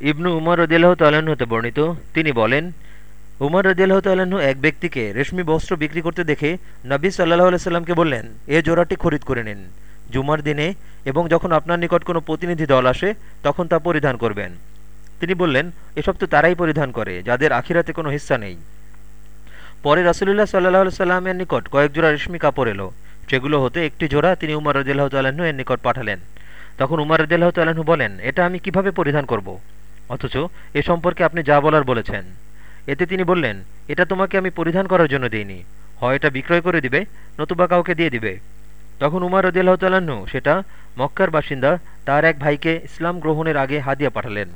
ইবনু উমর রদিল্লাহ তাল্লাহ্ন হতে বর্ণিত, তিনি বলেন, উমর রদিল্লাহ তাল্লাহ্ন এক ব্যক্তিকে রেশমি বস্ত্র বিক্রি করতে দেখে নবী সাল্লাহ আলাইসাল্লামকে বললেন, এ জোড়াটি খরিদ করে নিন। জুমার দিনে এবং যখন আপনার নিকট কোনো প্রতিনিধি দল আসে, তখন তা পরিধান করবেন। তিনি বললেন, এসব তো তারাই পরিধান করে, যাদের আখিরাতে কোনো হিস্সা নেই। পরে রাসুলুল্লাহ সাল্লাহ সাল্লামের নিকট কয়েক জোড়া রেশমি কাপড় এলো। সেগুলো হতে একটি জোড়া তিনি উমর রদিল্লাহ তাল্লাহ্ন এর নিকট পাঠালেন। তখন উমর রদিল্লাহ তাল্লাহ্ন বলেন, এটা আমি কীভাবে পরিধান করব। অথচ এ সম্পর্কে আপনি যা বলার বলেছেন। এতে তিনি বললেন, এটা তোমাকে আমি পরিধান করার জন্য দিইনি। হয় এটা বিক্রয় করে দিবে, নতুবা কাউকে দিয়ে দিবে। তখন উমার রদিয়াল্লাহ তাল্লাহ্ন সেটা মক্কার বাসিন্দা তার এক ভাইকে ইসলাম গ্রহণের আগে হাদিয়া পাঠালেন।